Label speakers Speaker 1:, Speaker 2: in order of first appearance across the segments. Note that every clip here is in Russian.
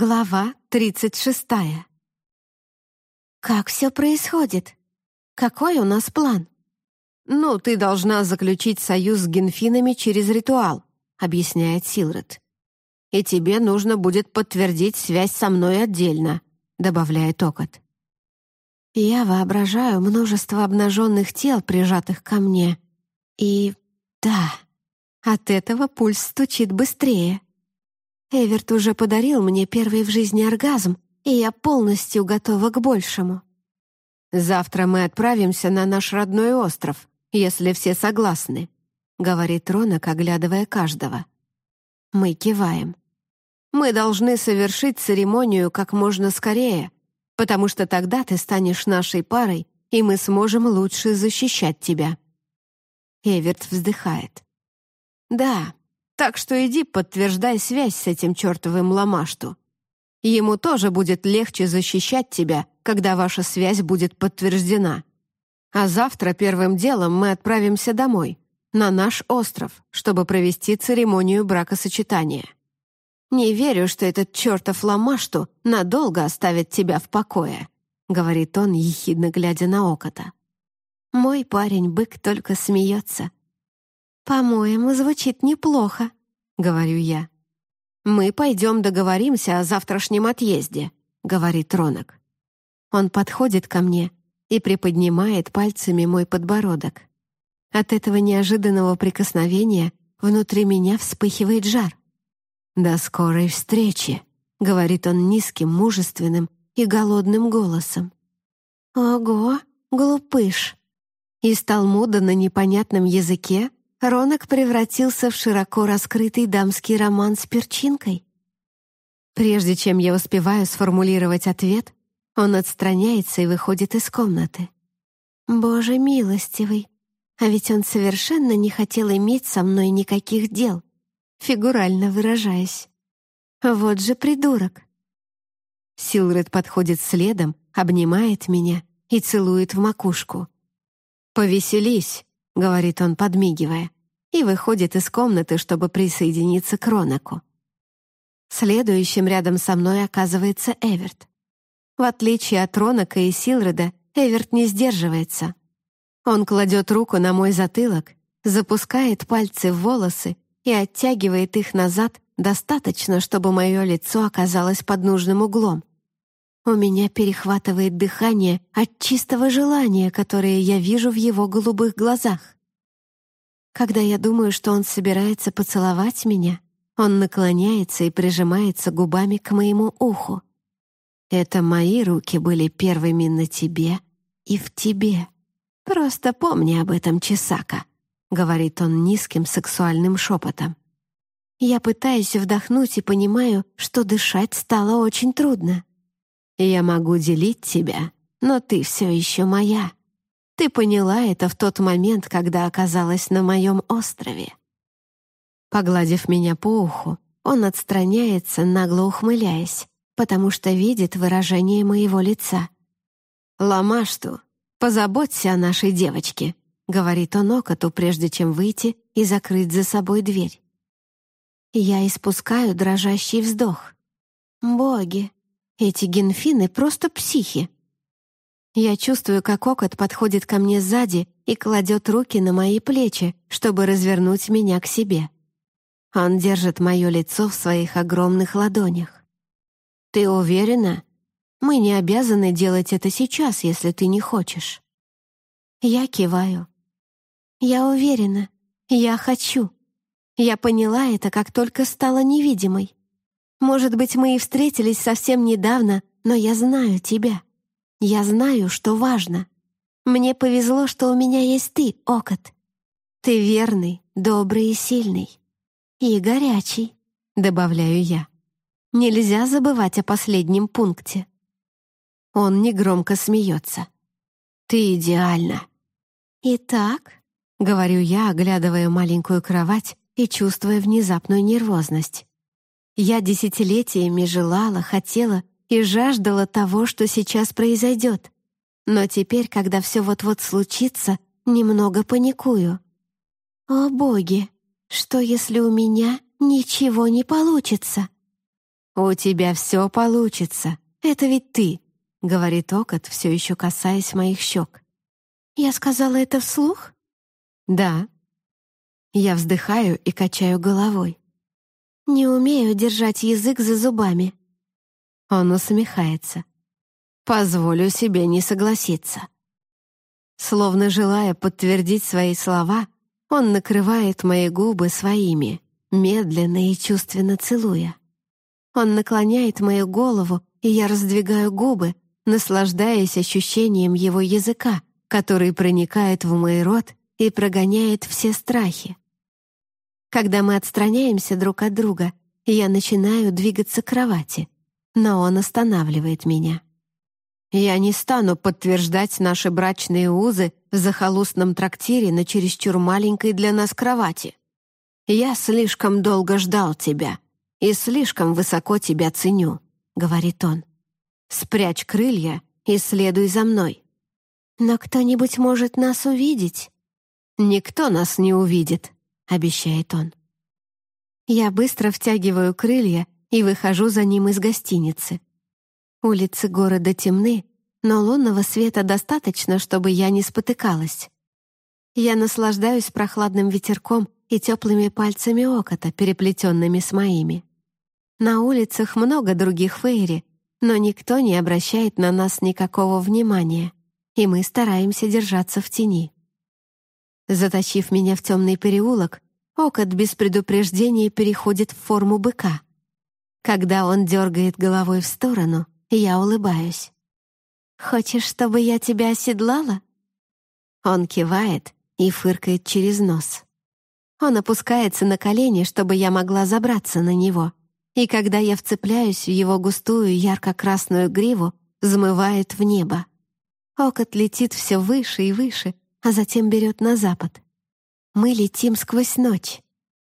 Speaker 1: Глава тридцать шестая. «Как все происходит? Какой у нас план?»
Speaker 2: «Ну, ты должна заключить союз с генфинами через ритуал», — объясняет Силред. «И тебе нужно будет подтвердить связь со мной отдельно», — добавляет Окот.
Speaker 1: Я воображаю множество обнаженных тел, прижатых ко мне. И да, от этого пульс стучит быстрее. Эверт уже подарил мне первый в жизни оргазм, и я полностью готова к большему.
Speaker 2: «Завтра мы отправимся на наш родной остров, если все согласны», — говорит Ронок, оглядывая каждого. Мы киваем. «Мы должны совершить церемонию как можно скорее», потому что тогда ты станешь нашей парой, и мы сможем лучше защищать тебя». Эверт вздыхает. «Да, так что иди подтверждай связь с этим чертовым Ламашту. Ему тоже будет легче защищать тебя, когда ваша связь будет подтверждена. А завтра первым делом мы отправимся домой, на наш остров, чтобы провести церемонию бракосочетания. «Не верю, что этот чертов Ламашту надолго оставит тебя в покое», — говорит он, ехидно глядя на Окота. Мой парень-бык только смеется.
Speaker 1: «По-моему, звучит неплохо», — говорю я.
Speaker 2: «Мы пойдем договоримся о завтрашнем отъезде», — говорит Ронок.
Speaker 1: Он подходит ко мне и приподнимает пальцами мой подбородок. От этого неожиданного прикосновения внутри меня вспыхивает жар.
Speaker 2: «До скорой встречи», — говорит он низким, мужественным и голодным голосом.
Speaker 1: «Ого, глупыш!» Из Талмуда на непонятном языке Ронок превратился в широко раскрытый дамский роман с перчинкой. Прежде чем я успеваю сформулировать ответ, он отстраняется и выходит из комнаты. Боже милостивый, а ведь он совершенно не хотел иметь со мной никаких дел фигурально выражаясь. Вот же придурок.
Speaker 2: Силред подходит следом, обнимает меня и целует в макушку. «Повеселись», — говорит он, подмигивая, и выходит из комнаты, чтобы присоединиться к Ронаку.
Speaker 1: Следующим рядом со мной оказывается Эверт. В отличие от Ронака и Силреда, Эверт не сдерживается. Он кладет руку на мой затылок, запускает пальцы в волосы и оттягивает их назад достаточно, чтобы мое лицо оказалось под нужным углом. У меня перехватывает дыхание от чистого желания, которое я вижу в его голубых глазах. Когда я думаю, что он собирается поцеловать меня, он наклоняется и прижимается губами к моему уху. Это мои руки были первыми на тебе и в тебе. Просто помни об этом, Чесака. — говорит он низким сексуальным шепотом. Я пытаюсь вдохнуть и понимаю, что дышать стало очень трудно. Я могу делить тебя, но ты все еще моя. Ты поняла это в тот момент, когда оказалась на моем острове. Погладив меня по уху, он отстраняется, нагло ухмыляясь, потому что видит выражение моего лица. «Ламашту, позаботься о нашей девочке», — говорит он окоту, прежде чем выйти и закрыть за собой дверь. Я испускаю дрожащий вздох. Боги, эти генфины просто психи. Я чувствую, как окот подходит ко мне сзади и кладет руки на мои плечи, чтобы развернуть меня к себе. Он держит мое лицо в своих огромных ладонях. «Ты уверена? Мы не обязаны делать это сейчас, если ты не хочешь». Я киваю. Я уверена, я хочу. Я поняла это, как только стала невидимой. Может быть, мы и встретились совсем недавно, но я знаю тебя. Я знаю, что важно. Мне повезло, что у меня есть ты, Окот. Ты верный, добрый и сильный. И горячий, добавляю я. Нельзя забывать о последнем пункте. Он негромко смеется. Ты идеальна. Итак, — говорю я, оглядывая маленькую кровать и чувствуя внезапную нервозность. Я десятилетиями желала, хотела и жаждала того, что сейчас произойдет. Но теперь, когда все вот-вот случится, немного паникую. О боги, что если у меня ничего не получится?
Speaker 2: «У тебя все получится. Это ведь ты», — говорит Окот, все еще касаясь моих щек.
Speaker 1: «Я сказала это вслух?»
Speaker 2: «Да». Я вздыхаю и качаю головой.
Speaker 1: «Не умею держать язык за зубами».
Speaker 2: Он усмехается. «Позволю себе не согласиться». Словно желая подтвердить свои слова, он накрывает мои губы своими, медленно и чувственно целуя. Он наклоняет мою голову, и я раздвигаю губы, наслаждаясь ощущением его языка, который проникает в мой рот и прогоняет все страхи. Когда мы отстраняемся друг от друга, я начинаю двигаться к кровати, но он останавливает меня. Я не стану подтверждать наши брачные узы в захолустном трактире на чересчур маленькой для нас кровати. Я слишком долго ждал тебя и слишком высоко тебя ценю, — говорит он. Спрячь крылья и следуй за мной.
Speaker 1: Но кто-нибудь может нас увидеть.
Speaker 2: Никто нас не увидит, — обещает он. Я быстро втягиваю крылья и выхожу за ним из гостиницы. Улицы города темны, но лунного света достаточно, чтобы я не спотыкалась. Я наслаждаюсь прохладным ветерком и теплыми пальцами окота, переплетенными с моими. На улицах много других фейри, но никто не обращает на нас никакого внимания, и мы стараемся держаться в тени. Затащив меня в темный переулок, окот без предупреждения переходит в форму быка. Когда он дергает головой в сторону — я улыбаюсь. «Хочешь, чтобы я тебя оседлала?» Он кивает и фыркает через нос. Он опускается на колени, чтобы я могла забраться на него. И когда я вцепляюсь в его густую ярко-красную гриву, взмывает в небо. Окот летит все выше и выше, а затем берет на запад. Мы летим сквозь ночь.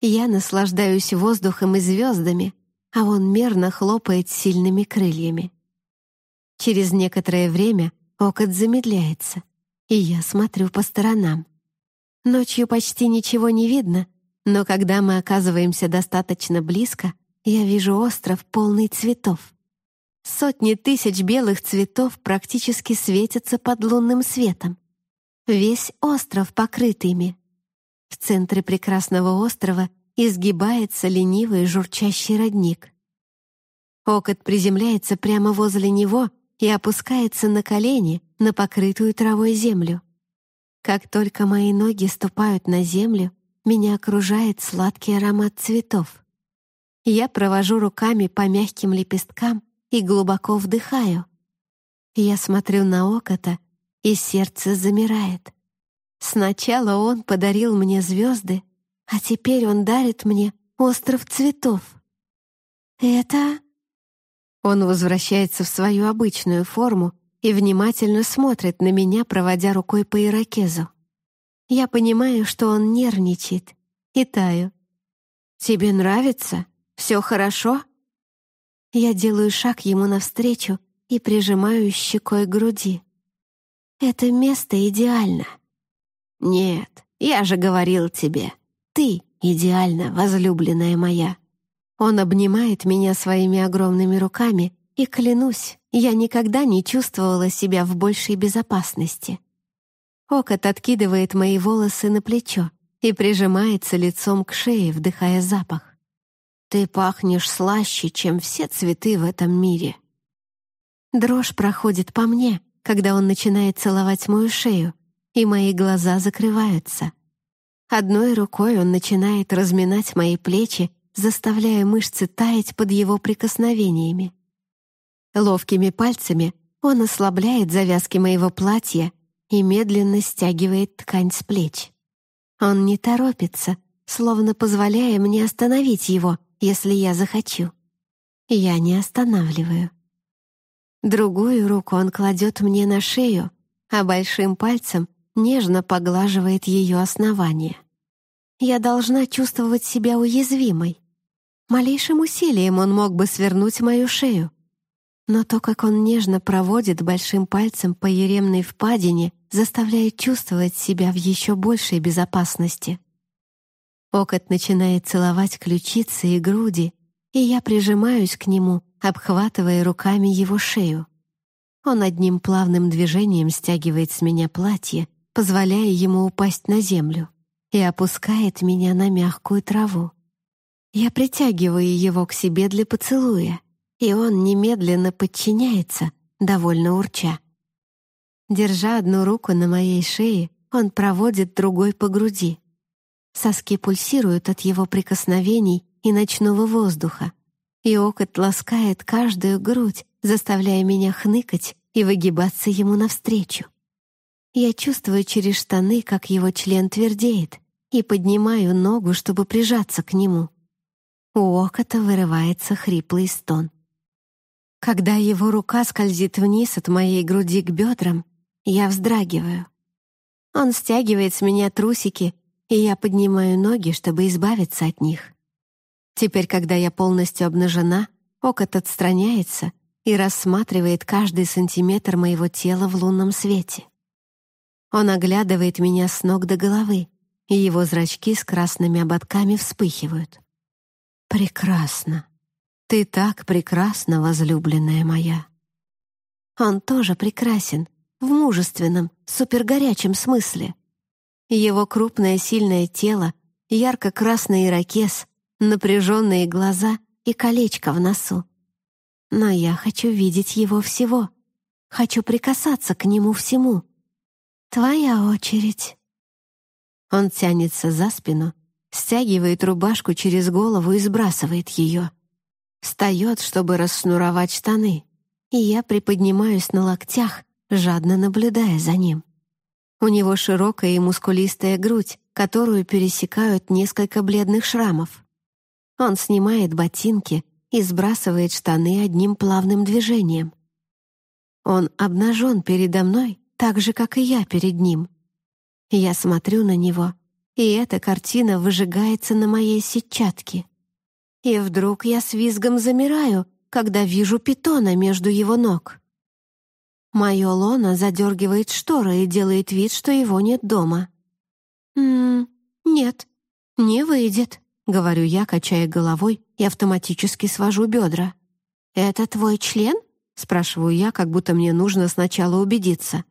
Speaker 2: Я наслаждаюсь воздухом и звездами, а он мерно хлопает сильными крыльями. Через некоторое время окот замедляется, и я смотрю по сторонам. Ночью почти ничего не видно, но когда мы оказываемся достаточно близко, я вижу остров полный цветов. Сотни тысяч белых цветов практически светятся под лунным светом. Весь остров покрыт ими. В центре прекрасного острова изгибается ленивый журчащий родник. Окот приземляется прямо возле него — и опускается на колени на покрытую травой землю. Как только мои ноги ступают на землю, меня окружает сладкий аромат цветов. Я провожу руками по мягким лепесткам и глубоко вдыхаю. Я смотрю на окота, и сердце замирает. Сначала он подарил мне звезды, а теперь он дарит мне остров цветов. Это он возвращается в свою обычную форму и внимательно смотрит на меня, проводя рукой по ирокезу. Я понимаю, что он нервничает, и таю. «Тебе нравится? Все хорошо?» Я делаю шаг ему навстречу и прижимаю щекой к груди. «Это место идеально». «Нет, я же говорил тебе, ты идеально, возлюбленная моя». Он обнимает меня своими огромными руками, и, клянусь, я никогда не чувствовала себя в большей безопасности. Окот откидывает мои волосы на плечо и прижимается лицом к шее, вдыхая запах. «Ты пахнешь слаще, чем все цветы в этом мире». Дрожь проходит по мне, когда он начинает целовать мою шею, и мои глаза закрываются. Одной рукой он начинает разминать мои плечи заставляя мышцы таять под его прикосновениями. Ловкими пальцами он ослабляет завязки моего платья и медленно стягивает ткань с плеч. Он не торопится, словно позволяя мне остановить его, если я захочу. Я не останавливаю. Другую руку он кладет мне на шею, а большим пальцем нежно поглаживает ее основание. Я должна чувствовать себя уязвимой, Малейшим усилием он мог бы свернуть мою шею. Но то, как он нежно проводит большим пальцем по еремной впадине, заставляет чувствовать себя в еще большей безопасности. Окот начинает целовать ключицы и груди,
Speaker 1: и я прижимаюсь к нему, обхватывая руками его шею. Он одним плавным движением стягивает с меня платье, позволяя ему упасть на землю, и опускает меня на мягкую траву. Я притягиваю его к себе для поцелуя, и он немедленно подчиняется, довольно урча. Держа одну руку на моей шее, он проводит другой по груди. Соски пульсируют от его прикосновений и ночного воздуха, и окот ласкает каждую грудь, заставляя меня хныкать и выгибаться ему навстречу. Я чувствую через штаны, как его член твердеет, и поднимаю ногу, чтобы прижаться к нему. У окота вырывается хриплый стон. Когда его рука скользит вниз от моей груди к бедрам, я вздрагиваю. Он стягивает с меня трусики, и я поднимаю ноги, чтобы избавиться от них. Теперь, когда я полностью обнажена, Окот отстраняется и рассматривает каждый сантиметр моего тела в лунном свете. Он оглядывает меня с ног до головы, и его зрачки с красными ободками вспыхивают. «Прекрасно! Ты так прекрасна, возлюбленная моя!» Он тоже прекрасен, в мужественном, супергорячем смысле. Его крупное сильное тело, ярко-красный ирокез, напряженные глаза и колечко в носу. Но я хочу видеть его всего. Хочу прикасаться к нему всему. Твоя очередь. Он тянется за спину, стягивает рубашку через голову и сбрасывает ее. Встает, чтобы расшнуровать штаны, и я приподнимаюсь на локтях, жадно наблюдая за ним. У него широкая и мускулистая грудь, которую пересекают несколько бледных шрамов. Он снимает ботинки и сбрасывает штаны одним плавным движением. Он обнажен передо мной, так же, как и я перед ним. Я смотрю на него, и эта картина выжигается на моей сетчатке. И вдруг я с визгом замираю, когда вижу питона между его ног. Мое лоно задергивает шторы и делает вид, что его нет дома. «М нет, не выйдет», — говорю я, качая головой и автоматически свожу бедра. «Это твой член?» — спрашиваю я, как будто мне нужно сначала убедиться.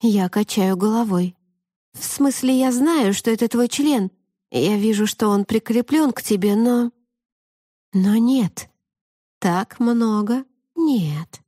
Speaker 1: Я качаю головой. «В смысле, я знаю, что это твой член. Я вижу, что он прикреплен к тебе, но...» «Но нет. Так много? Нет.